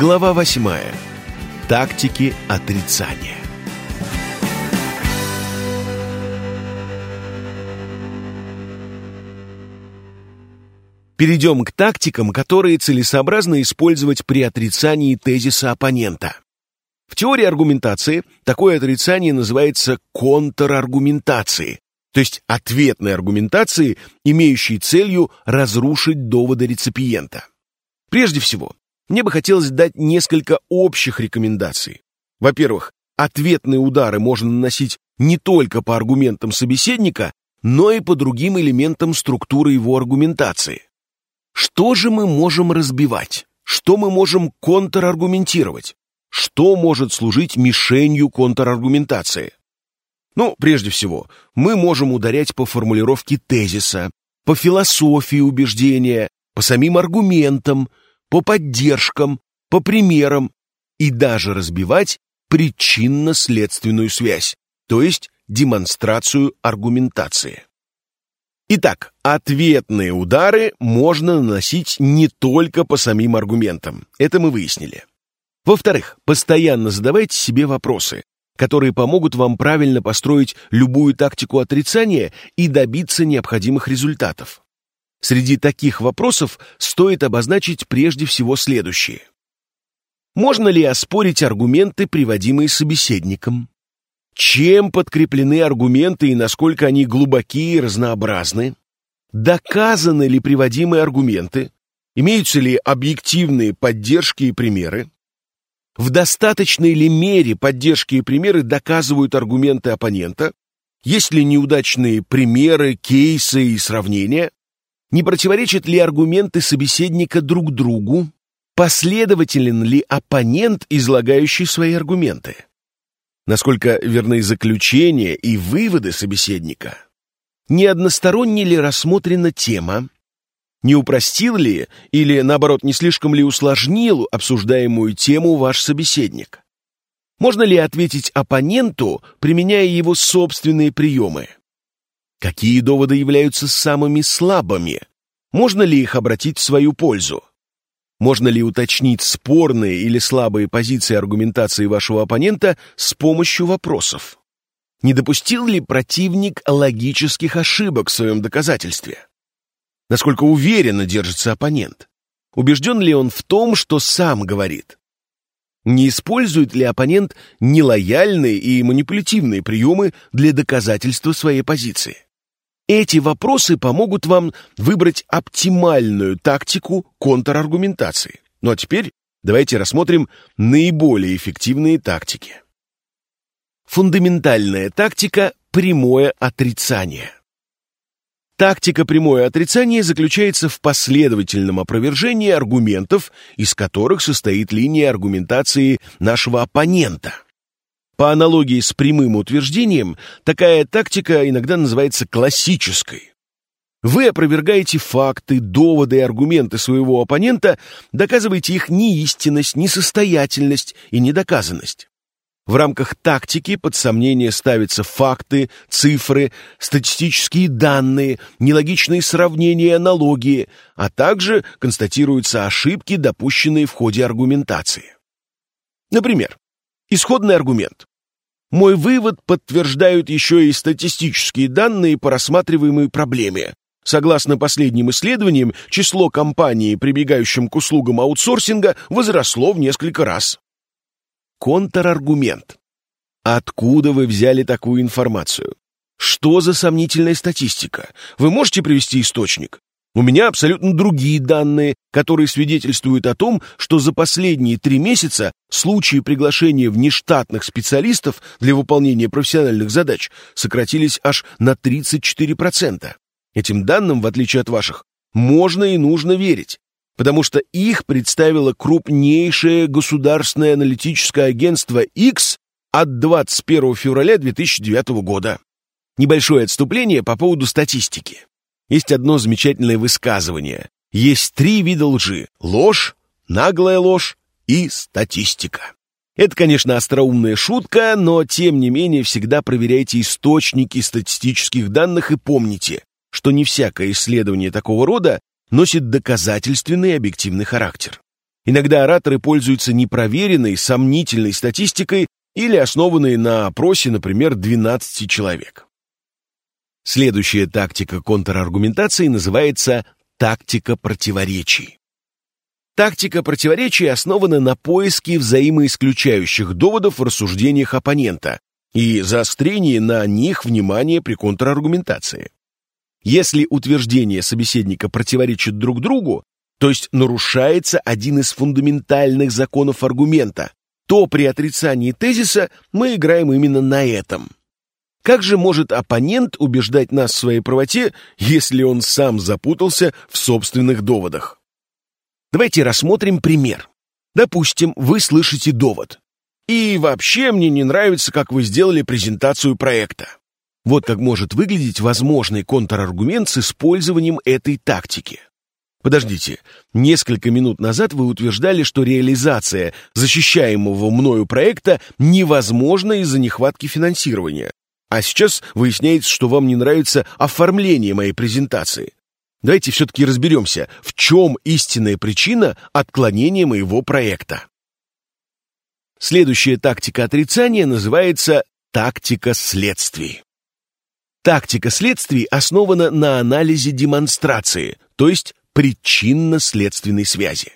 Глава 8. Тактики отрицания. Перейдем к тактикам, которые целесообразно использовать при отрицании тезиса оппонента. В теории аргументации такое отрицание называется контраргументацией, то есть ответной аргументацией, имеющей целью разрушить доводы реципиента. Прежде всего, мне бы хотелось дать несколько общих рекомендаций. Во-первых, ответные удары можно наносить не только по аргументам собеседника, но и по другим элементам структуры его аргументации. Что же мы можем разбивать? Что мы можем контраргументировать? Что может служить мишенью контраргументации? Ну, прежде всего, мы можем ударять по формулировке тезиса, по философии убеждения, по самим аргументам, по поддержкам, по примерам и даже разбивать причинно-следственную связь, то есть демонстрацию аргументации. Итак, ответные удары можно наносить не только по самим аргументам. Это мы выяснили. Во-вторых, постоянно задавайте себе вопросы, которые помогут вам правильно построить любую тактику отрицания и добиться необходимых результатов. Среди таких вопросов стоит обозначить прежде всего следующие. Можно ли оспорить аргументы, приводимые собеседником? Чем подкреплены аргументы и насколько они глубокие и разнообразны? Доказаны ли приводимые аргументы? Имеются ли объективные поддержки и примеры? В достаточной ли мере поддержки и примеры доказывают аргументы оппонента? Есть ли неудачные примеры, кейсы и сравнения? Не противоречат ли аргументы собеседника друг другу? Последователен ли оппонент, излагающий свои аргументы? Насколько верны заключения и выводы собеседника? Не односторонне ли рассмотрена тема? Не упростил ли или, наоборот, не слишком ли усложнил обсуждаемую тему ваш собеседник? Можно ли ответить оппоненту, применяя его собственные приемы? Какие доводы являются самыми слабыми? Можно ли их обратить в свою пользу? Можно ли уточнить спорные или слабые позиции аргументации вашего оппонента с помощью вопросов? Не допустил ли противник логических ошибок в своем доказательстве? Насколько уверенно держится оппонент? Убежден ли он в том, что сам говорит? Не использует ли оппонент нелояльные и манипулятивные приемы для доказательства своей позиции? Эти вопросы помогут вам выбрать оптимальную тактику контраргументации. Ну а теперь давайте рассмотрим наиболее эффективные тактики. Фундаментальная тактика – прямое отрицание. Тактика прямое отрицание заключается в последовательном опровержении аргументов, из которых состоит линия аргументации нашего оппонента – по аналогии с прямым утверждением, такая тактика иногда называется классической. Вы опровергаете факты, доводы и аргументы своего оппонента, доказываете их неистинность, несостоятельность и недоказанность. В рамках тактики под сомнение ставятся факты, цифры, статистические данные, нелогичные сравнения и аналогии, а также констатируются ошибки, допущенные в ходе аргументации. Например, исходный аргумент. Мой вывод подтверждают еще и статистические данные по рассматриваемой проблеме. Согласно последним исследованиям, число компаний, прибегающим к услугам аутсорсинга, возросло в несколько раз. Контраргумент. Откуда вы взяли такую информацию? Что за сомнительная статистика? Вы можете привести источник? У меня абсолютно другие данные, которые свидетельствуют о том, что за последние три месяца случаи приглашения внештатных специалистов для выполнения профессиональных задач сократились аж на 34%. Этим данным, в отличие от ваших, можно и нужно верить, потому что их представило крупнейшее государственное аналитическое агентство X от 21 февраля 2009 года. Небольшое отступление по поводу статистики. Есть одно замечательное высказывание. Есть три вида лжи – ложь, наглая ложь и статистика. Это, конечно, остроумная шутка, но, тем не менее, всегда проверяйте источники статистических данных и помните, что не всякое исследование такого рода носит доказательственный объективный характер. Иногда ораторы пользуются непроверенной, сомнительной статистикой или основанной на опросе, например, 12 человек. Следующая тактика контраргументации называется тактика противоречий. Тактика противоречий основана на поиске взаимоисключающих доводов в рассуждениях оппонента и заострении на них внимания при контраргументации. Если утверждения собеседника противоречат друг другу, то есть нарушается один из фундаментальных законов аргумента, то при отрицании тезиса мы играем именно на этом. Как же может оппонент убеждать нас в своей правоте, если он сам запутался в собственных доводах? Давайте рассмотрим пример. Допустим, вы слышите довод. И вообще мне не нравится, как вы сделали презентацию проекта. Вот как может выглядеть возможный контраргумент с использованием этой тактики. Подождите, несколько минут назад вы утверждали, что реализация защищаемого мною проекта невозможна из-за нехватки финансирования. А сейчас выясняется, что вам не нравится оформление моей презентации. Давайте все-таки разберемся, в чем истинная причина отклонения моего проекта. Следующая тактика отрицания называется тактика следствий. Тактика следствий основана на анализе демонстрации, то есть причинно-следственной связи.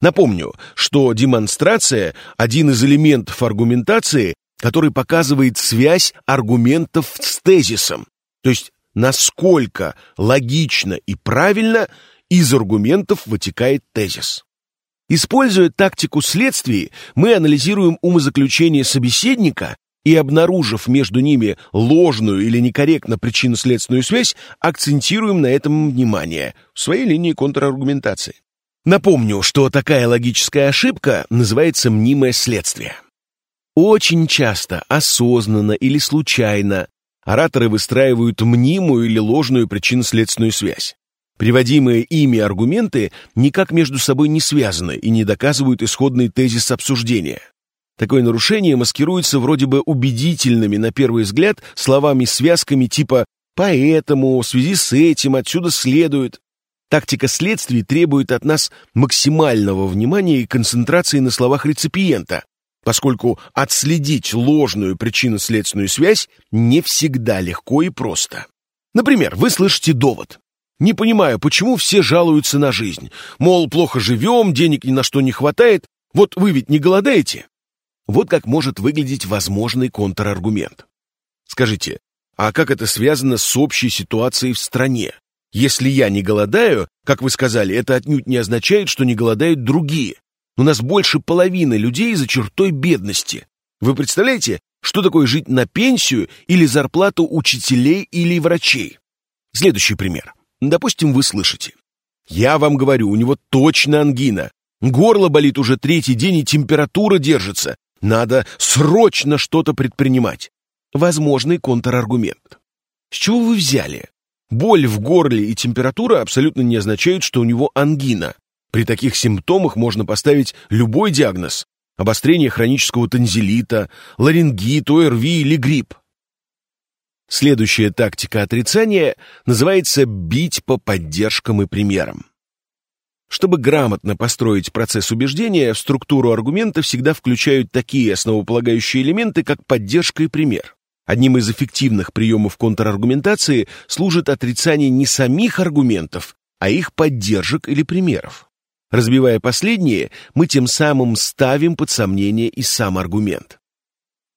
Напомню, что демонстрация – один из элементов аргументации, который показывает связь аргументов с тезисом, то есть насколько логично и правильно из аргументов вытекает тезис. Используя тактику следствий, мы анализируем умозаключение собеседника и, обнаружив между ними ложную или некорректно причинно-следственную связь, акцентируем на этом внимание в своей линии контраргументации. Напомню, что такая логическая ошибка называется мнимое следствие. Очень часто, осознанно или случайно, ораторы выстраивают мнимую или ложную причинно-следственную связь. Приводимые ими аргументы никак между собой не связаны и не доказывают исходный тезис обсуждения. Такое нарушение маскируется вроде бы убедительными, на первый взгляд, словами-связками типа «поэтому», «в связи с этим», «отсюда следует». Тактика следствий требует от нас максимального внимания и концентрации на словах реципиента, поскольку отследить ложную причинно-следственную связь не всегда легко и просто. Например, вы слышите довод. Не понимаю, почему все жалуются на жизнь. Мол, плохо живем, денег ни на что не хватает. Вот вы ведь не голодаете? Вот как может выглядеть возможный контраргумент. Скажите, а как это связано с общей ситуацией в стране? Если я не голодаю, как вы сказали, это отнюдь не означает, что не голодают другие. У нас больше половины людей за чертой бедности. Вы представляете, что такое жить на пенсию или зарплату учителей или врачей? Следующий пример. Допустим, вы слышите. Я вам говорю, у него точно ангина. Горло болит уже третий день и температура держится. Надо срочно что-то предпринимать. Возможный контраргумент. С чего вы взяли? Боль в горле и температура абсолютно не означают, что у него ангина. При таких симптомах можно поставить любой диагноз. Обострение хронического танзелита, ларингит, ОРВИ или грипп. Следующая тактика отрицания называется «бить по поддержкам и примерам». Чтобы грамотно построить процесс убеждения, в структуру аргумента всегда включают такие основополагающие элементы, как поддержка и пример. Одним из эффективных приемов контраргументации служит отрицание не самих аргументов, а их поддержек или примеров. Разбивая последние, мы тем самым ставим под сомнение и сам аргумент.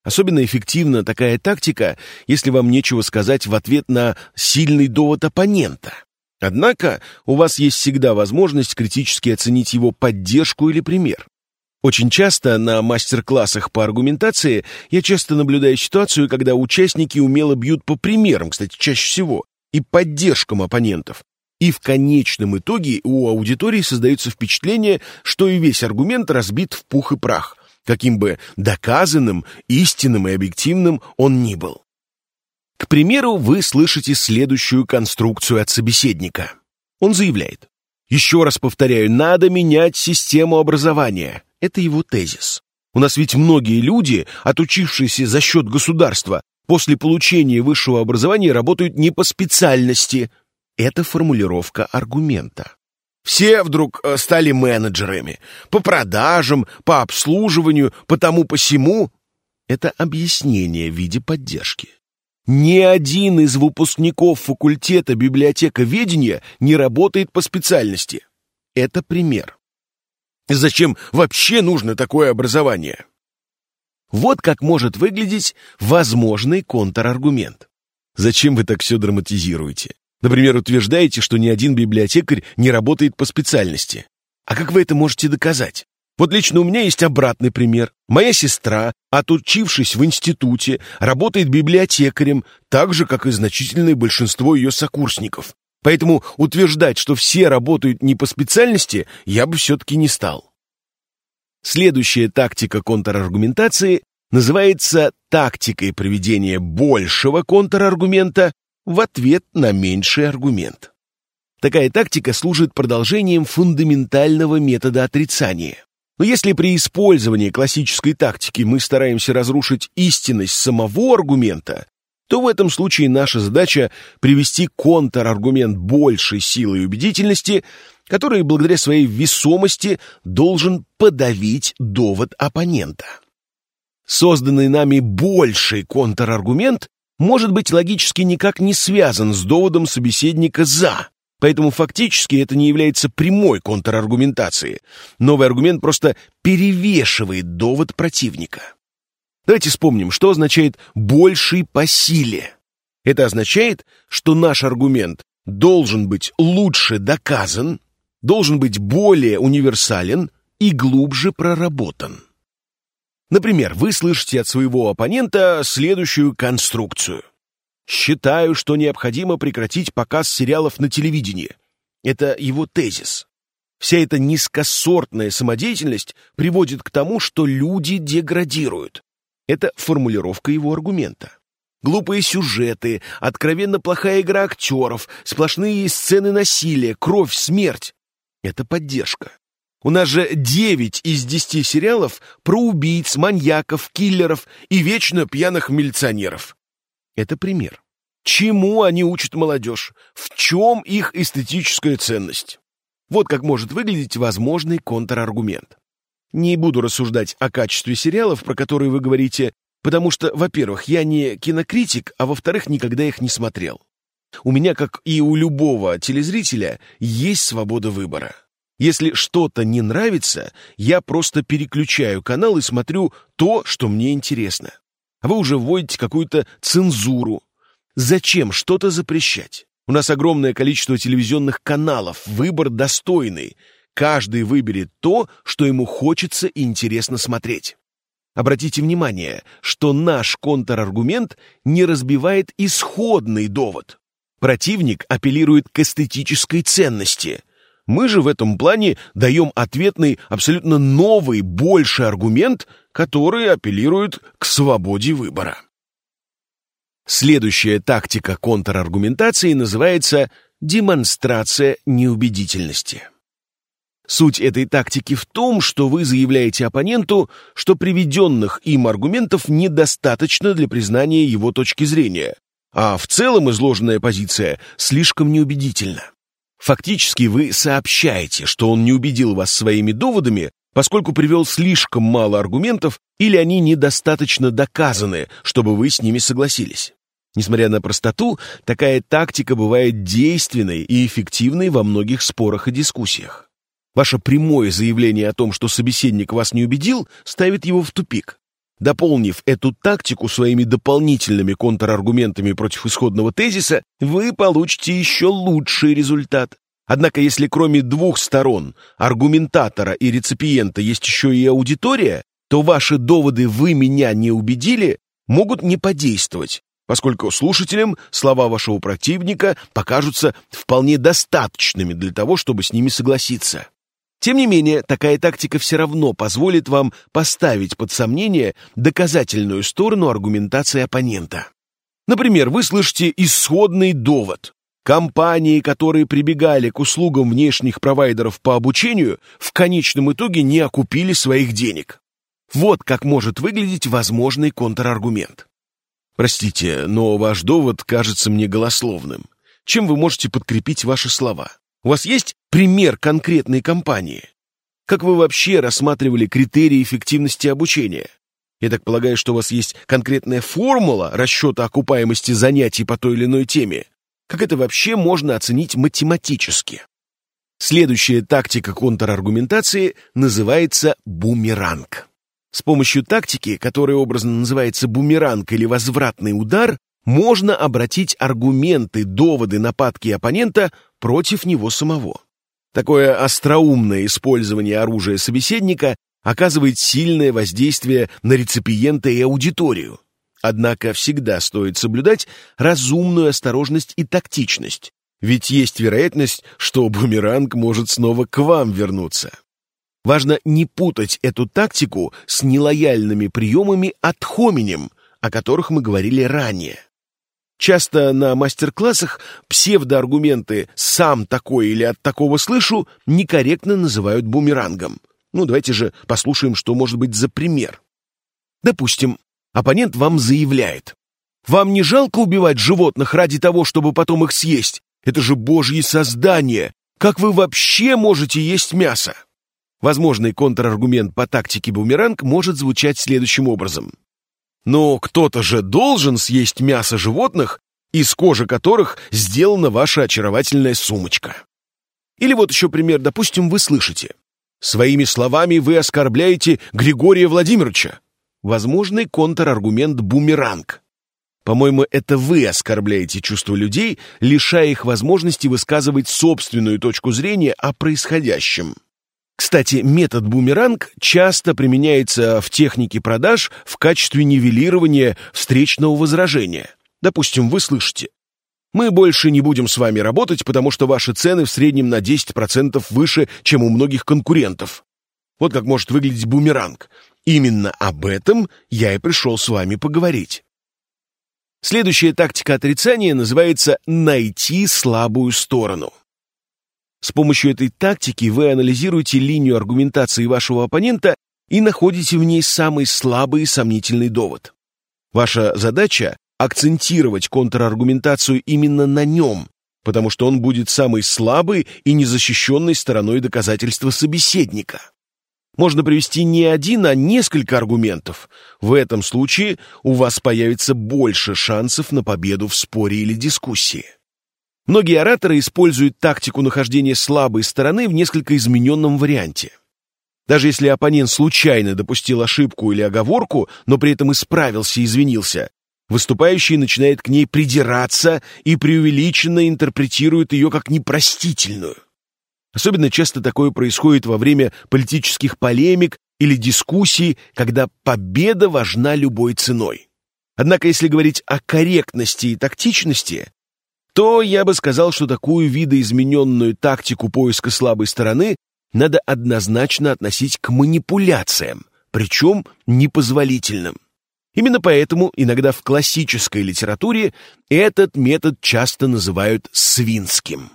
Особенно эффективна такая тактика, если вам нечего сказать в ответ на сильный довод оппонента. Однако у вас есть всегда возможность критически оценить его поддержку или пример. Очень часто на мастер-классах по аргументации я часто наблюдаю ситуацию, когда участники умело бьют по примерам, кстати, чаще всего, и поддержкам оппонентов. И в конечном итоге у аудитории создается впечатление, что и весь аргумент разбит в пух и прах, каким бы доказанным, истинным и объективным он ни был. К примеру, вы слышите следующую конструкцию от собеседника. Он заявляет, еще раз повторяю, надо менять систему образования. Это его тезис. У нас ведь многие люди, отучившиеся за счет государства, после получения высшего образования работают не по специальности. Это формулировка аргумента. Все вдруг э, стали менеджерами. По продажам, по обслуживанию, по тому по сему. Это объяснение в виде поддержки. Ни один из выпускников факультета библиотековедения не работает по специальности. Это пример. Зачем вообще нужно такое образование? Вот как может выглядеть возможный контраргумент. Зачем вы так все драматизируете? Например, утверждаете, что ни один библиотекарь не работает по специальности. А как вы это можете доказать? Вот лично у меня есть обратный пример. Моя сестра, отучившись в институте, работает библиотекарем, так же, как и значительное большинство ее сокурсников. Поэтому утверждать, что все работают не по специальности, я бы все-таки не стал. Следующая тактика контраргументации называется тактикой проведения большего контраргумента в ответ на меньший аргумент. Такая тактика служит продолжением фундаментального метода отрицания. Но если при использовании классической тактики мы стараемся разрушить истинность самого аргумента, то в этом случае наша задача привести контраргумент большей силы и убедительности, который благодаря своей весомости должен подавить довод оппонента. Созданный нами больший контраргумент может быть логически никак не связан с доводом собеседника «за», поэтому фактически это не является прямой контраргументацией. Новый аргумент просто перевешивает довод противника. Давайте вспомним, что означает «больший по силе». Это означает, что наш аргумент должен быть лучше доказан, должен быть более универсален и глубже проработан. Например, вы слышите от своего оппонента следующую конструкцию. «Считаю, что необходимо прекратить показ сериалов на телевидении». Это его тезис. Вся эта низкосортная самодеятельность приводит к тому, что люди деградируют. Это формулировка его аргумента. Глупые сюжеты, откровенно плохая игра актеров, сплошные сцены насилия, кровь, смерть. Это поддержка. У нас же 9 из 10 сериалов про убийц, маньяков, киллеров и вечно пьяных милиционеров. Это пример. Чему они учат молодежь? В чем их эстетическая ценность? Вот как может выглядеть возможный контраргумент. Не буду рассуждать о качестве сериалов, про которые вы говорите, потому что, во-первых, я не кинокритик, а во-вторых, никогда их не смотрел. У меня, как и у любого телезрителя, есть свобода выбора. Если что-то не нравится, я просто переключаю канал и смотрю то, что мне интересно. Вы уже вводите какую-то цензуру. Зачем что-то запрещать? У нас огромное количество телевизионных каналов, выбор достойный. Каждый выберет то, что ему хочется и интересно смотреть. Обратите внимание, что наш контраргумент не разбивает исходный довод. Противник апеллирует к эстетической ценности – мы же в этом плане даем ответный, абсолютно новый, больший аргумент, который апеллирует к свободе выбора. Следующая тактика контраргументации называется демонстрация неубедительности. Суть этой тактики в том, что вы заявляете оппоненту, что приведенных им аргументов недостаточно для признания его точки зрения, а в целом изложенная позиция слишком неубедительна. Фактически вы сообщаете, что он не убедил вас своими доводами, поскольку привел слишком мало аргументов или они недостаточно доказаны, чтобы вы с ними согласились. Несмотря на простоту, такая тактика бывает действенной и эффективной во многих спорах и дискуссиях. Ваше прямое заявление о том, что собеседник вас не убедил, ставит его в тупик. Дополнив эту тактику своими дополнительными контраргументами против исходного тезиса, вы получите еще лучший результат. Однако, если кроме двух сторон, аргументатора и реципиента, есть еще и аудитория, то ваши доводы «вы меня не убедили» могут не подействовать, поскольку слушателям слова вашего противника покажутся вполне достаточными для того, чтобы с ними согласиться. Тем не менее, такая тактика все равно позволит вам поставить под сомнение доказательную сторону аргументации оппонента. Например, вы слышите исходный довод. Компании, которые прибегали к услугам внешних провайдеров по обучению, в конечном итоге не окупили своих денег. Вот как может выглядеть возможный контраргумент. Простите, но ваш довод кажется мне голословным. Чем вы можете подкрепить ваши слова? У вас есть пример конкретной компании? Как вы вообще рассматривали критерии эффективности обучения? Я так полагаю, что у вас есть конкретная формула расчета окупаемости занятий по той или иной теме. Как это вообще можно оценить математически? Следующая тактика контраргументации называется бумеранг. С помощью тактики, которая образно называется бумеранг или возвратный удар, можно обратить аргументы, доводы, нападки оппонента против него самого. Такое остроумное использование оружия собеседника оказывает сильное воздействие на реципиента и аудиторию. Однако всегда стоит соблюдать разумную осторожность и тактичность, ведь есть вероятность, что бумеранг может снова к вам вернуться. Важно не путать эту тактику с нелояльными приемами от хоминем, о которых мы говорили ранее. Часто на мастер-классах псевдоаргументы «сам такой» или «от такого слышу» некорректно называют бумерангом. Ну, давайте же послушаем, что может быть за пример. Допустим, оппонент вам заявляет. Вам не жалко убивать животных ради того, чтобы потом их съесть? Это же божьи создания! Как вы вообще можете есть мясо? Возможный контраргумент по тактике бумеранг может звучать следующим образом. Но кто-то же должен съесть мясо животных, из кожи которых сделана ваша очаровательная сумочка. Или вот еще пример, допустим, вы слышите. Своими словами вы оскорбляете Григория Владимировича. Возможный контраргумент бумеранг. По-моему, это вы оскорбляете чувства людей, лишая их возможности высказывать собственную точку зрения о происходящем. Кстати, метод бумеранг часто применяется в технике продаж в качестве нивелирования встречного возражения. Допустим, вы слышите, мы больше не будем с вами работать, потому что ваши цены в среднем на 10% выше, чем у многих конкурентов. Вот как может выглядеть бумеранг. Именно об этом я и пришел с вами поговорить. Следующая тактика отрицания называется «найти слабую сторону». С помощью этой тактики вы анализируете линию аргументации вашего оппонента и находите в ней самый слабый и сомнительный довод. Ваша задача – акцентировать контраргументацию именно на нем, потому что он будет самой слабой и незащищенной стороной доказательства собеседника. Можно привести не один, а несколько аргументов. В этом случае у вас появится больше шансов на победу в споре или дискуссии. Многие ораторы используют тактику нахождения слабой стороны в несколько измененном варианте. Даже если оппонент случайно допустил ошибку или оговорку, но при этом исправился и извинился, выступающий начинает к ней придираться и преувеличенно интерпретирует ее как непростительную. Особенно часто такое происходит во время политических полемик или дискуссий, когда победа важна любой ценой. Однако, если говорить о корректности и тактичности, то я бы сказал, что такую видоизмененную тактику поиска слабой стороны надо однозначно относить к манипуляциям, причем непозволительным. Именно поэтому иногда в классической литературе этот метод часто называют свинским.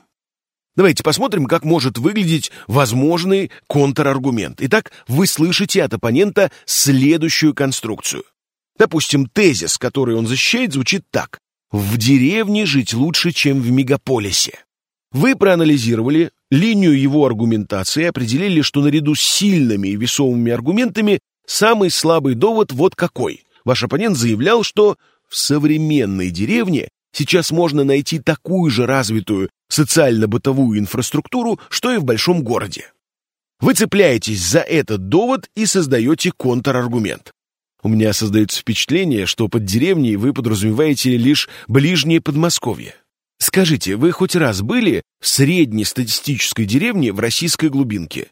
Давайте посмотрим, как может выглядеть возможный контраргумент. Итак, вы слышите от оппонента следующую конструкцию. Допустим, тезис, который он защищает, звучит так. В деревне жить лучше, чем в мегаполисе. Вы проанализировали линию его аргументации и определили, что наряду с сильными и весомыми аргументами самый слабый довод вот какой. Ваш оппонент заявлял, что в современной деревне сейчас можно найти такую же развитую социально-бытовую инфраструктуру, что и в большом городе. Вы цепляетесь за этот довод и создаете контраргумент. У меня создается впечатление, что под деревней вы подразумеваете лишь ближнее Подмосковье. Скажите, вы хоть раз были в среднестатистической деревне в российской глубинке?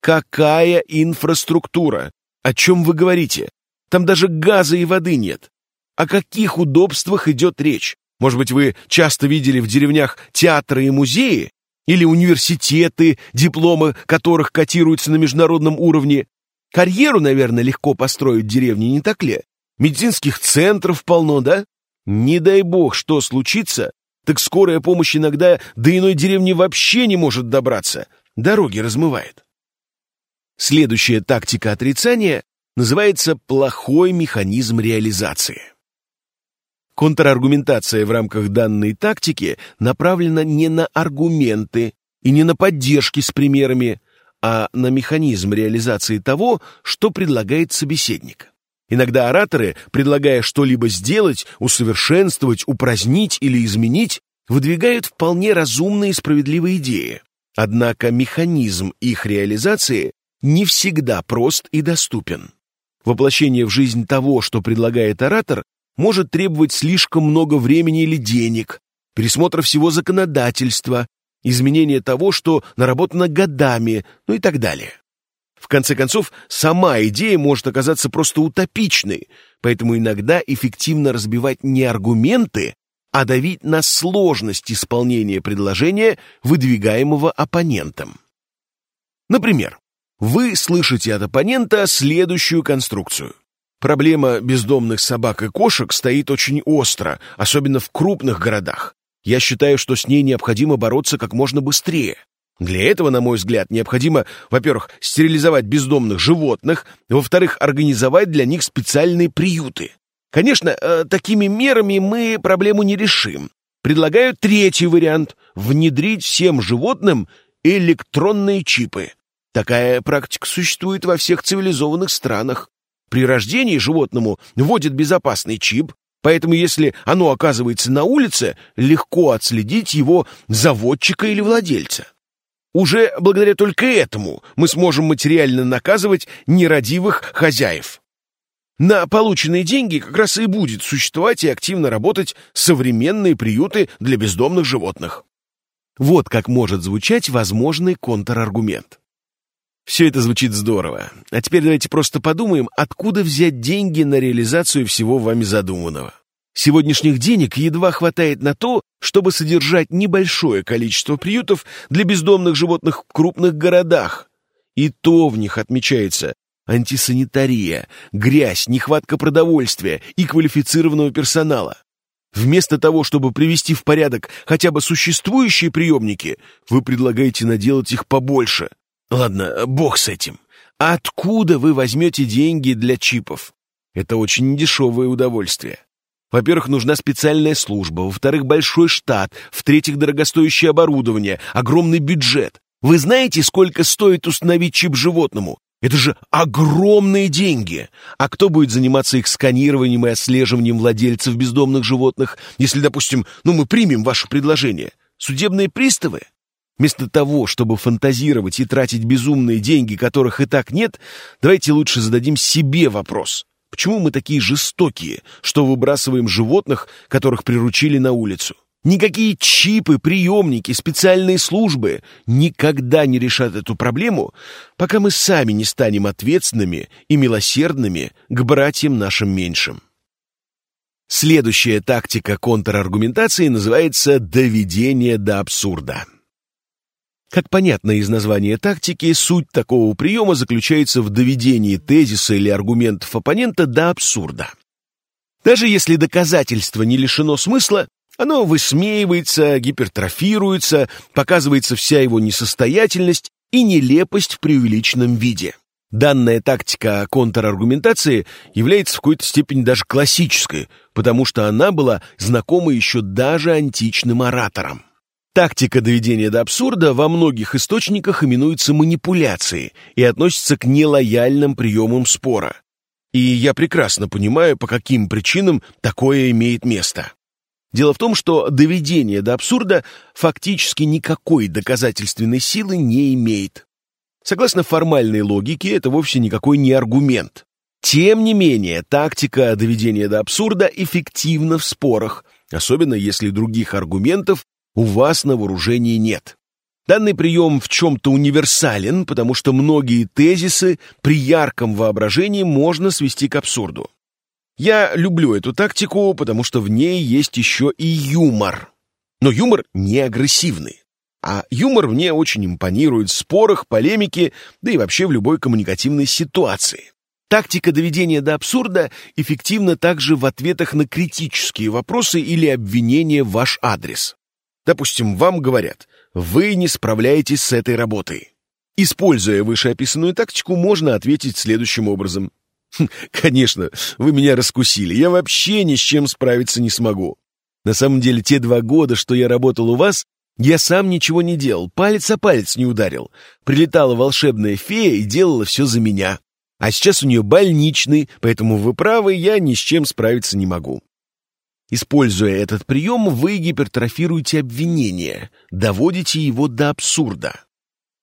Какая инфраструктура? О чем вы говорите? Там даже газа и воды нет. О каких удобствах идет речь? Может быть, вы часто видели в деревнях театры и музеи? Или университеты, дипломы которых котируются на международном уровне? Карьеру, наверное, легко построить в деревне, не так ли? Медицинских центров полно, да? Не дай бог, что случится, так скорая помощь иногда до иной деревни вообще не может добраться. Дороги размывает. Следующая тактика отрицания называется плохой механизм реализации. Контраргументация в рамках данной тактики направлена не на аргументы, и не на поддержки с примерами, а на механизм реализации того, что предлагает собеседник. Иногда ораторы, предлагая что-либо сделать, усовершенствовать, упразднить или изменить, выдвигают вполне разумные и справедливые идеи. Однако механизм их реализации не всегда прост и доступен. Воплощение в жизнь того, что предлагает оратор, может требовать слишком много времени или денег, пересмотра всего законодательства, изменения того, что наработано годами, ну и так далее. В конце концов, сама идея может оказаться просто утопичной, поэтому иногда эффективно разбивать не аргументы, а давить на сложность исполнения предложения, выдвигаемого оппонентом. Например, вы слышите от оппонента следующую конструкцию. Проблема бездомных собак и кошек стоит очень остро, особенно в крупных городах. Я считаю, что с ней необходимо бороться как можно быстрее. Для этого, на мой взгляд, необходимо, во-первых, стерилизовать бездомных животных, во-вторых, организовать для них специальные приюты. Конечно, э, такими мерами мы проблему не решим. Предлагаю третий вариант – внедрить всем животным электронные чипы. Такая практика существует во всех цивилизованных странах. При рождении животному вводят безопасный чип, поэтому если оно оказывается на улице, легко отследить его заводчика или владельца. Уже благодаря только этому мы сможем материально наказывать нерадивых хозяев. На полученные деньги как раз и будет существовать и активно работать современные приюты для бездомных животных. Вот как может звучать возможный контраргумент. Все это звучит здорово. А теперь давайте просто подумаем, откуда взять деньги на реализацию всего вами задуманного. Сегодняшних денег едва хватает на то, чтобы содержать небольшое количество приютов для бездомных животных в крупных городах. И то в них отмечается антисанитария, грязь, нехватка продовольствия и квалифицированного персонала. Вместо того, чтобы привести в порядок хотя бы существующие приемники, вы предлагаете наделать их побольше – Ладно, бог с этим. Откуда вы возьмете деньги для чипов? Это очень дешевое удовольствие. Во-первых, нужна специальная служба, во-вторых, большой штат, в-третьих, дорогостоящее оборудование, огромный бюджет. Вы знаете, сколько стоит установить чип животному? Это же огромные деньги. А кто будет заниматься их сканированием и отслеживанием владельцев бездомных животных, если, допустим, ну мы примем ваше предложение? Судебные приставы? Вместо того, чтобы фантазировать и тратить безумные деньги, которых и так нет, давайте лучше зададим себе вопрос. Почему мы такие жестокие, что выбрасываем животных, которых приручили на улицу? Никакие чипы, приемники, специальные службы никогда не решат эту проблему, пока мы сами не станем ответственными и милосердными к братьям нашим меньшим. Следующая тактика контраргументации называется «доведение до абсурда». Как понятно из названия тактики, суть такого приема заключается в доведении тезиса или аргументов оппонента до абсурда. Даже если доказательство не лишено смысла, оно высмеивается, гипертрофируется, показывается вся его несостоятельность и нелепость в преувеличенном виде. Данная тактика контраргументации является в какой-то степени даже классической, потому что она была знакома еще даже античным ораторам. Тактика доведения до абсурда во многих источниках именуется манипуляцией и относится к нелояльным приемам спора. И я прекрасно понимаю, по каким причинам такое имеет место. Дело в том, что доведение до абсурда фактически никакой доказательственной силы не имеет. Согласно формальной логике, это вовсе никакой не аргумент. Тем не менее, тактика доведения до абсурда эффективна в спорах, особенно если других аргументов у вас на вооружении нет. Данный прием в чем-то универсален, потому что многие тезисы при ярком воображении можно свести к абсурду. Я люблю эту тактику, потому что в ней есть еще и юмор. Но юмор не агрессивный. А юмор мне очень импонирует в спорах, полемике, да и вообще в любой коммуникативной ситуации. Тактика доведения до абсурда эффективна также в ответах на критические вопросы или обвинения в ваш адрес. Допустим, вам говорят, вы не справляетесь с этой работой. Используя вышеописанную тактику, можно ответить следующим образом. «Хм, «Конечно, вы меня раскусили. Я вообще ни с чем справиться не смогу. На самом деле, те два года, что я работал у вас, Я сам ничего не делал, палец о палец не ударил. Прилетала волшебная фея и делала все за меня. А сейчас у нее больничный, поэтому вы правы, я ни с чем справиться не могу. Используя этот прием, вы гипертрофируете обвинение, доводите его до абсурда.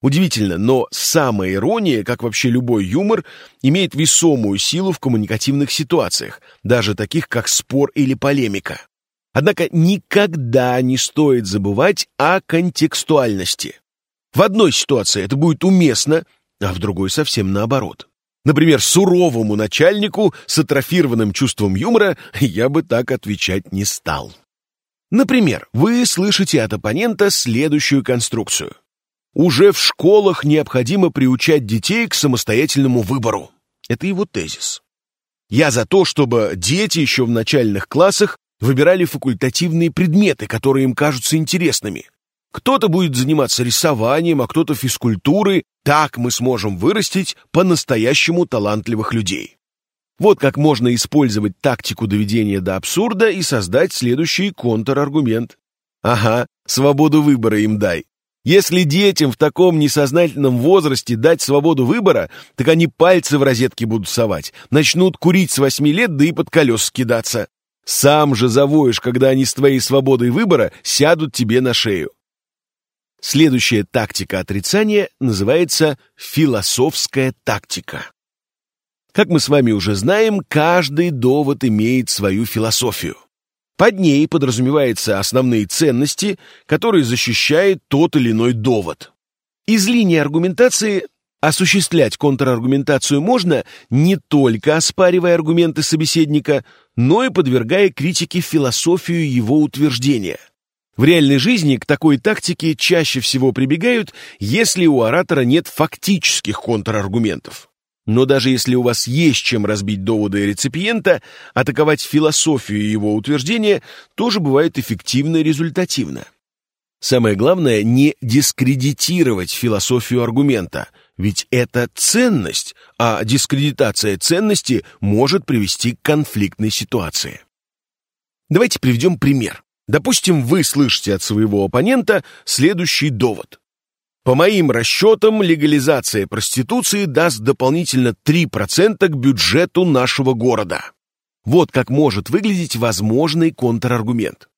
Удивительно, но самая ирония, как вообще любой юмор, имеет весомую силу в коммуникативных ситуациях, даже таких как спор или полемика. Однако никогда не стоит забывать о контекстуальности. В одной ситуации это будет уместно, а в другой совсем наоборот. Например, суровому начальнику с атрофированным чувством юмора я бы так отвечать не стал. Например, вы слышите от оппонента следующую конструкцию. Уже в школах необходимо приучать детей к самостоятельному выбору. Это его тезис. Я за то, чтобы дети еще в начальных классах выбирали факультативные предметы, которые им кажутся интересными. Кто-то будет заниматься рисованием, а кто-то физкультурой. Так мы сможем вырастить по-настоящему талантливых людей. Вот как можно использовать тактику доведения до абсурда и создать следующий контраргумент. Ага, свободу выбора им дай. Если детям в таком несознательном возрасте дать свободу выбора, так они пальцы в розетке будут совать, начнут курить с восьми лет, да и под колес скидаться. Сам же завоешь, когда они с твоей свободой выбора сядут тебе на шею. Следующая тактика отрицания называется философская тактика. Как мы с вами уже знаем, каждый довод имеет свою философию. Под ней подразумеваются основные ценности, которые защищает тот или иной довод. Из линии аргументации осуществлять контраргументацию можно не только оспаривая аргументы собеседника, но и подвергая критике философию его утверждения – в реальной жизни к такой тактике чаще всего прибегают, если у оратора нет фактических контраргументов. Но даже если у вас есть чем разбить доводы реципиента, атаковать философию его утверждения тоже бывает эффективно и результативно. Самое главное не дискредитировать философию аргумента, ведь это ценность, а дискредитация ценности может привести к конфликтной ситуации. Давайте приведем пример. Допустим, вы слышите от своего оппонента следующий довод. По моим расчетам, легализация проституции даст дополнительно 3% к бюджету нашего города. Вот как может выглядеть возможный контраргумент.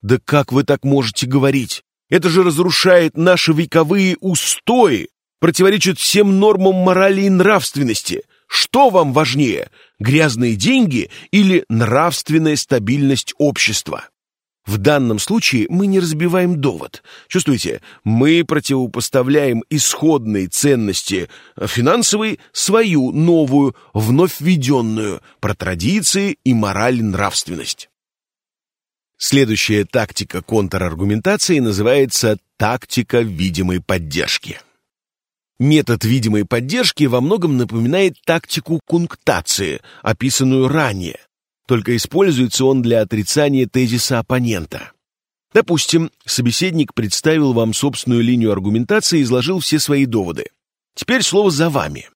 Да как вы так можете говорить? Это же разрушает наши вековые устои, противоречит всем нормам морали и нравственности. Что вам важнее, грязные деньги или нравственная стабильность общества? В данном случае мы не разбиваем довод. Чувствуете, мы противопоставляем исходные ценности финансовой свою новую, вновь введенную, про традиции и мораль нравственность. Следующая тактика контраргументации называется тактика видимой поддержки. Метод видимой поддержки во многом напоминает тактику кунктации, описанную ранее только используется он для отрицания тезиса оппонента. Допустим, собеседник представил вам собственную линию аргументации и изложил все свои доводы. Теперь слово за вами.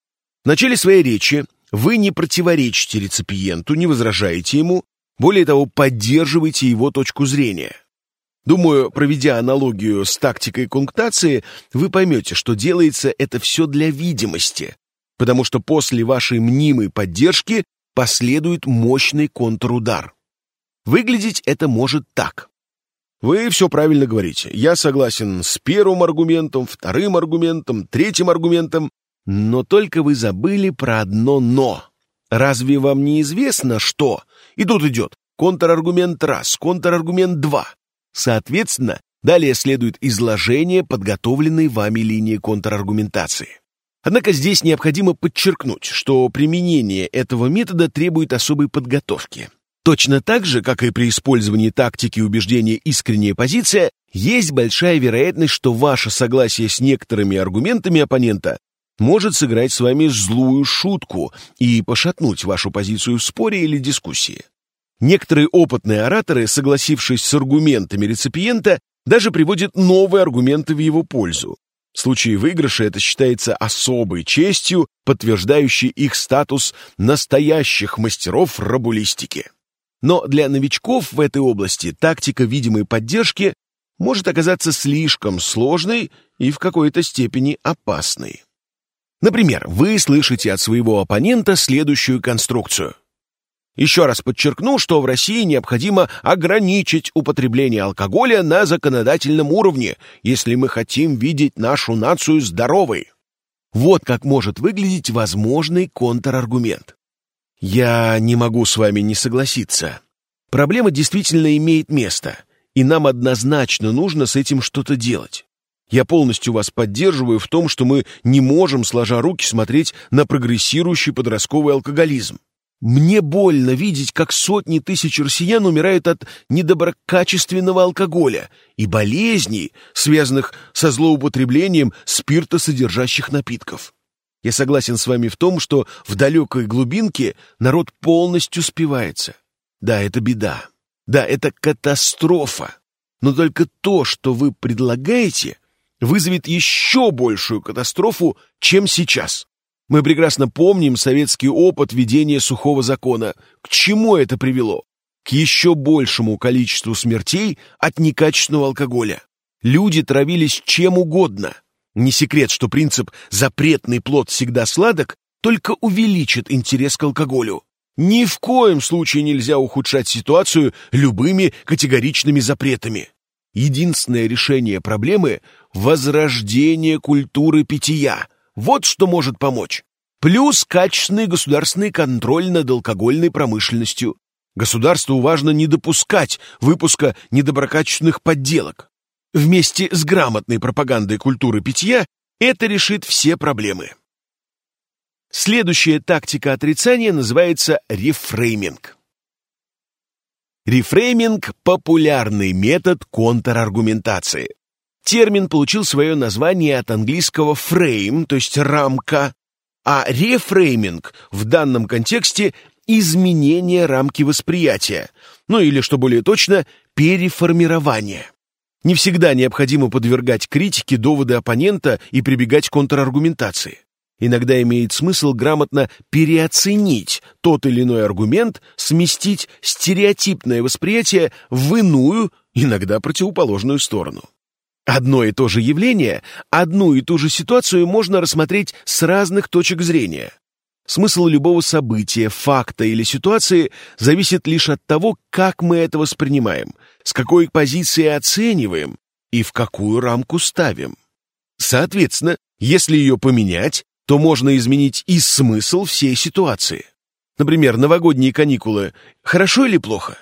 В начале своей речи вы не противоречите реципиенту, не возражаете ему, более того, поддерживаете его точку зрения. Думаю, проведя аналогию с тактикой конктации, вы поймете, что делается это все для видимости, потому что после вашей мнимой поддержки последует мощный контрудар. Выглядеть это может так. Вы все правильно говорите. Я согласен с первым аргументом, вторым аргументом, третьим аргументом, но только вы забыли про одно «но». Разве вам не известно, что? И тут идет контраргумент раз, контраргумент два. Соответственно, далее следует изложение подготовленной вами линии контраргументации. Однако здесь необходимо подчеркнуть, что применение этого метода требует особой подготовки. Точно так же, как и при использовании тактики убеждения «искренняя позиция», есть большая вероятность, что ваше согласие с некоторыми аргументами оппонента может сыграть с вами злую шутку и пошатнуть вашу позицию в споре или дискуссии. Некоторые опытные ораторы, согласившись с аргументами реципиента, даже приводят новые аргументы в его пользу. В случае выигрыша это считается особой честью, подтверждающей их статус настоящих мастеров рабулистики. Но для новичков в этой области тактика видимой поддержки может оказаться слишком сложной и в какой-то степени опасной. Например, вы слышите от своего оппонента следующую конструкцию. Еще раз подчеркну, что в России необходимо ограничить употребление алкоголя на законодательном уровне, если мы хотим видеть нашу нацию здоровой. Вот как может выглядеть возможный контраргумент. Я не могу с вами не согласиться. Проблема действительно имеет место, и нам однозначно нужно с этим что-то делать. Я полностью вас поддерживаю в том, что мы не можем, сложа руки, смотреть на прогрессирующий подростковый алкоголизм. Мне больно видеть, как сотни тысяч россиян умирают от недоброкачественного алкоголя и болезней, связанных со злоупотреблением спиртосодержащих напитков. Я согласен с вами в том, что в далекой глубинке народ полностью спивается. Да, это беда. Да, это катастрофа. Но только то, что вы предлагаете, вызовет еще большую катастрофу, чем сейчас. Мы прекрасно помним советский опыт ведения сухого закона. К чему это привело? К еще большему количеству смертей от некачественного алкоголя. Люди травились чем угодно. Не секрет, что принцип «запретный плод всегда сладок» только увеличит интерес к алкоголю. Ни в коем случае нельзя ухудшать ситуацию любыми категоричными запретами. Единственное решение проблемы — возрождение культуры питья. Вот что может помочь. Плюс качественный государственный контроль над алкогольной промышленностью. Государству важно не допускать выпуска недоброкачественных подделок. Вместе с грамотной пропагандой культуры питья это решит все проблемы. Следующая тактика отрицания называется рефрейминг. Рефрейминг – популярный метод контраргументации. Термин получил свое название от английского frame, то есть рамка, а рефрейминг в данном контексте – изменение рамки восприятия, ну или, что более точно, переформирование. Не всегда необходимо подвергать критике доводы оппонента и прибегать к контраргументации. Иногда имеет смысл грамотно переоценить тот или иной аргумент, сместить стереотипное восприятие в иную, иногда противоположную сторону. Одно и то же явление, одну и ту же ситуацию можно рассмотреть с разных точек зрения. Смысл любого события, факта или ситуации зависит лишь от того, как мы это воспринимаем, с какой позиции оцениваем и в какую рамку ставим. Соответственно, если ее поменять, то можно изменить и смысл всей ситуации. Например, новогодние каникулы хорошо или плохо?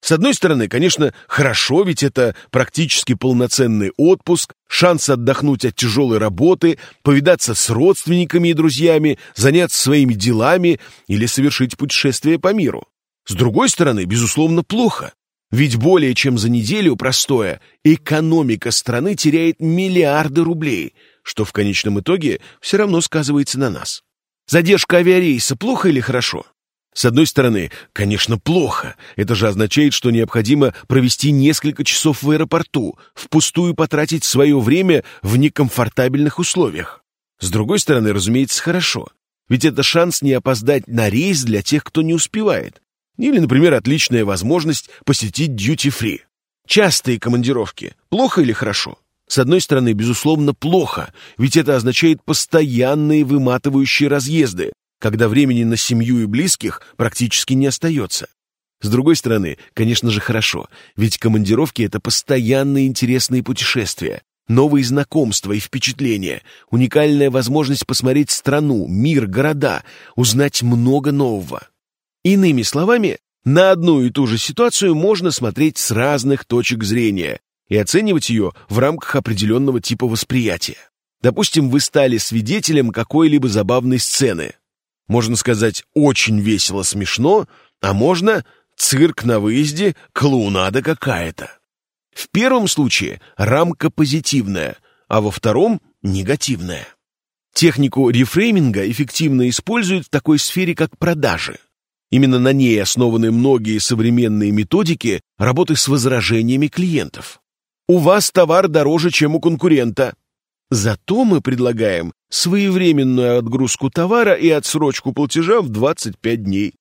С одной стороны, конечно, хорошо, ведь это практически полноценный отпуск, шанс отдохнуть от тяжелой работы, повидаться с родственниками и друзьями, заняться своими делами или совершить путешествие по миру. С другой стороны, безусловно, плохо. Ведь более чем за неделю простое экономика страны теряет миллиарды рублей – что в конечном итоге все равно сказывается на нас. Задержка авиарейса плохо или хорошо? С одной стороны, конечно, плохо. Это же означает, что необходимо провести несколько часов в аэропорту, впустую потратить свое время в некомфортабельных условиях. С другой стороны, разумеется, хорошо. Ведь это шанс не опоздать на рейс для тех, кто не успевает. Или, например, отличная возможность посетить дьюти-фри. Частые командировки. Плохо или хорошо? С одной стороны, безусловно, плохо, ведь это означает постоянные выматывающие разъезды, когда времени на семью и близких практически не остается. С другой стороны, конечно же, хорошо, ведь командировки — это постоянные интересные путешествия, новые знакомства и впечатления, уникальная возможность посмотреть страну, мир, города, узнать много нового. Иными словами, на одну и ту же ситуацию можно смотреть с разных точек зрения, и оценивать ее в рамках определенного типа восприятия. Допустим, вы стали свидетелем какой-либо забавной сцены. Можно сказать, очень весело смешно, а можно цирк на выезде, клоунада какая-то. В первом случае рамка позитивная, а во втором — негативная. Технику рефрейминга эффективно используют в такой сфере, как продажи. Именно на ней основаны многие современные методики работы с возражениями клиентов. У вас товар дороже, чем у конкурента. Зато мы предлагаем своевременную отгрузку товара и отсрочку платежа в 25 дней.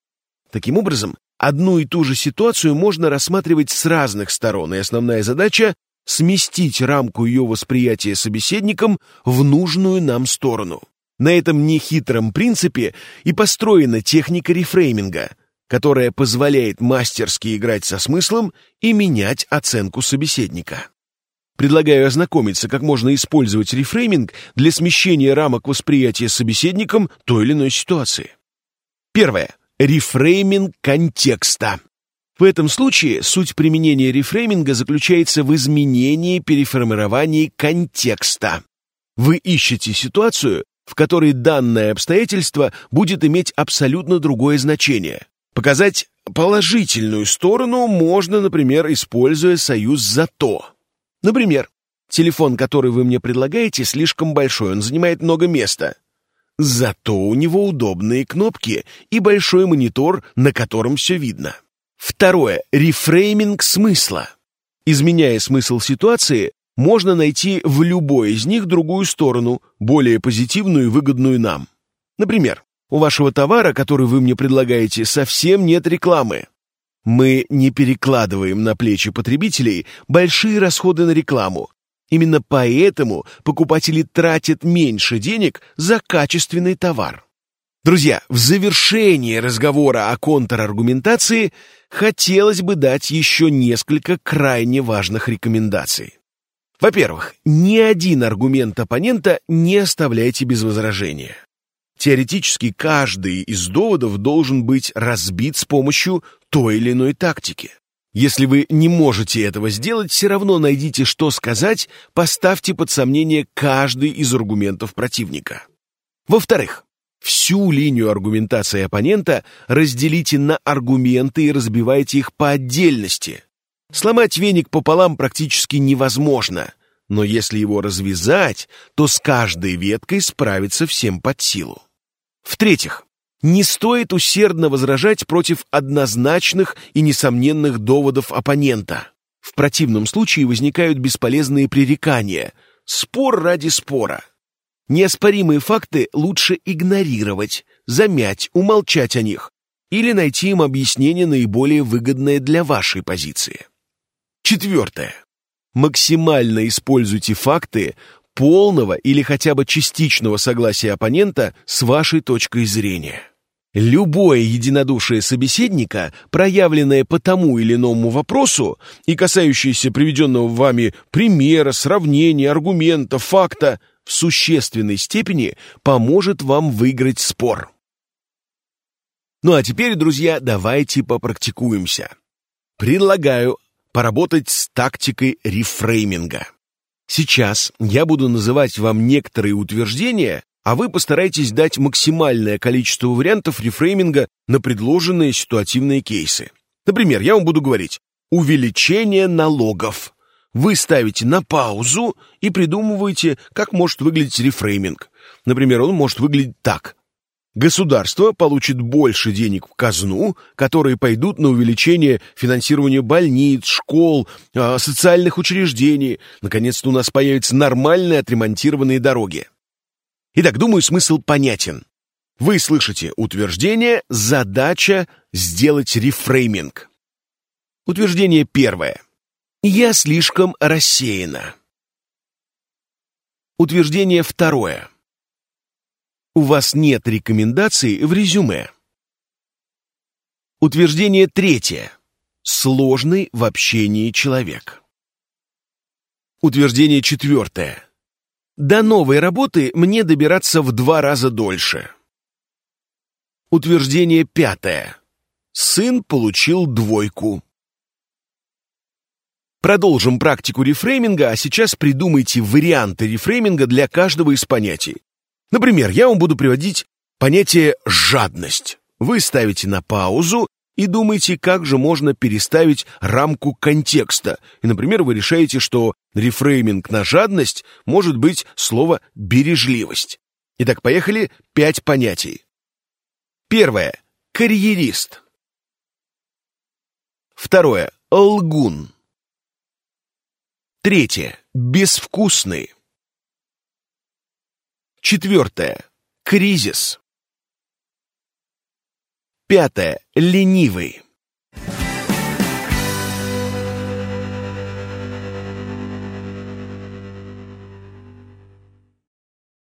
Таким образом, одну и ту же ситуацию можно рассматривать с разных сторон, и основная задача сместить рамку ее восприятия собеседником в нужную нам сторону. На этом нехитром принципе и построена техника рефрейминга, которая позволяет мастерски играть со смыслом и менять оценку собеседника. Предлагаю ознакомиться, как можно использовать рефрейминг для смещения рамок восприятия собеседником той или иной ситуации. Первое. Рефрейминг контекста. В этом случае суть применения рефрейминга заключается в изменении переформировании контекста. Вы ищете ситуацию, в которой данное обстоятельство будет иметь абсолютно другое значение. Показать положительную сторону можно, например, используя союз «зато». Например, телефон, который вы мне предлагаете, слишком большой, он занимает много места. Зато у него удобные кнопки и большой монитор, на котором все видно. Второе. Рефрейминг смысла. Изменяя смысл ситуации, можно найти в любой из них другую сторону, более позитивную и выгодную нам. Например, у вашего товара, который вы мне предлагаете, совсем нет рекламы. Мы не перекладываем на плечи потребителей большие расходы на рекламу. Именно поэтому покупатели тратят меньше денег за качественный товар. Друзья, в завершении разговора о контраргументации хотелось бы дать еще несколько крайне важных рекомендаций. Во-первых, ни один аргумент оппонента не оставляйте без возражения. Теоретически каждый из доводов должен быть разбит с помощью той или иной тактики. Если вы не можете этого сделать, все равно найдите, что сказать, поставьте под сомнение каждый из аргументов противника. Во-вторых, всю линию аргументации оппонента разделите на аргументы и разбивайте их по отдельности. Сломать веник пополам практически невозможно, но если его развязать, то с каждой веткой справиться всем под силу. В-третьих, не стоит усердно возражать против однозначных и несомненных доводов оппонента. В противном случае возникают бесполезные пререкания, спор ради спора. Неоспоримые факты лучше игнорировать, замять, умолчать о них или найти им объяснение наиболее выгодное для вашей позиции. Четвертое. Максимально используйте факты, полного или хотя бы частичного согласия оппонента с вашей точкой зрения. Любое единодушие собеседника, проявленное по тому или иному вопросу и касающееся приведенного вами примера, сравнения, аргумента, факта, в существенной степени поможет вам выиграть спор. Ну а теперь, друзья, давайте попрактикуемся. Предлагаю поработать с тактикой рефрейминга. Сейчас я буду называть вам некоторые утверждения, а вы постарайтесь дать максимальное количество вариантов рефрейминга на предложенные ситуативные кейсы. Например, я вам буду говорить «увеличение налогов». Вы ставите на паузу и придумываете, как может выглядеть рефрейминг. Например, он может выглядеть так. Государство получит больше денег в казну, которые пойдут на увеличение финансирования больниц, школ, а, социальных учреждений. Наконец-то у нас появятся нормальные отремонтированные дороги. Итак, думаю, смысл понятен. Вы слышите утверждение «задача сделать рефрейминг». Утверждение первое. Я слишком рассеяна. Утверждение второе. У вас нет рекомендаций в резюме. Утверждение третье. Сложный в общении человек. Утверждение четвертое. До новой работы мне добираться в два раза дольше. Утверждение пятое. Сын получил двойку. Продолжим практику рефрейминга, а сейчас придумайте варианты рефрейминга для каждого из понятий. Например, я вам буду приводить понятие «жадность». Вы ставите на паузу и думаете, как же можно переставить рамку контекста. И, например, вы решаете, что рефрейминг на жадность может быть слово «бережливость». Итак, поехали. Пять понятий. Первое. Карьерист. Второе. Лгун. Третье. Безвкусный. Четвертое. Кризис. Пятое. Ленивый.